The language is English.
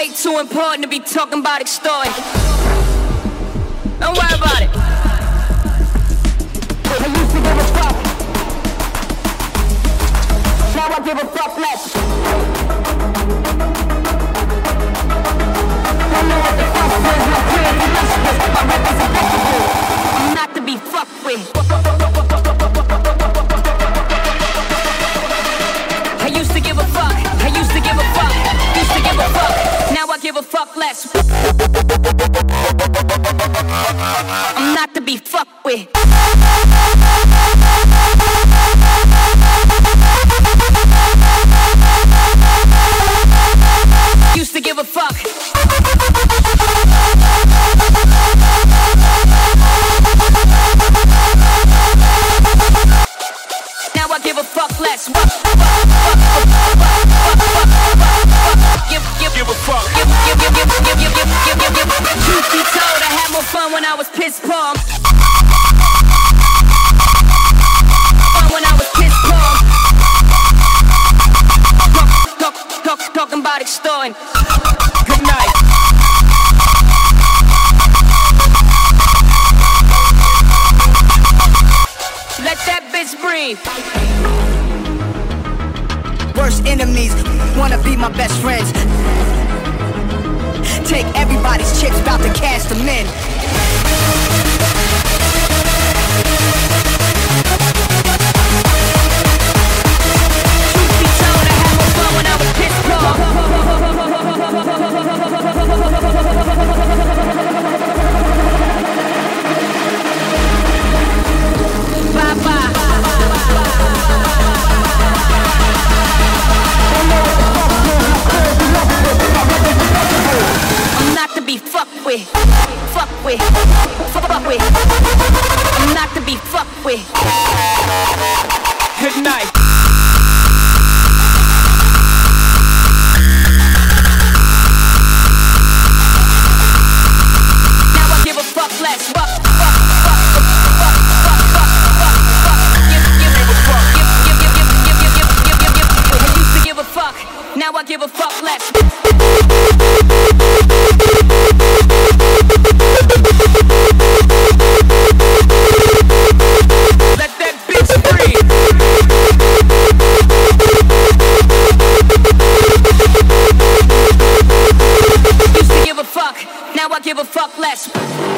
Way too important to be talking about extorting. Don't worry about it. I used to give a fuck. Now I give a fuck less. Be with. Used to give a fuck. Now I give a fuck less. When I was pissed poor. When I was. Talk, talk, talk, extorting. Good night. Let that bitch breathe. Worst enemies wanna be my best friends. Take everybody's chips, about to cash them in. with, fuck with, fuck, fuck with. I'm not to be fucked with. Good night. Now I give a fuck less. fuck less.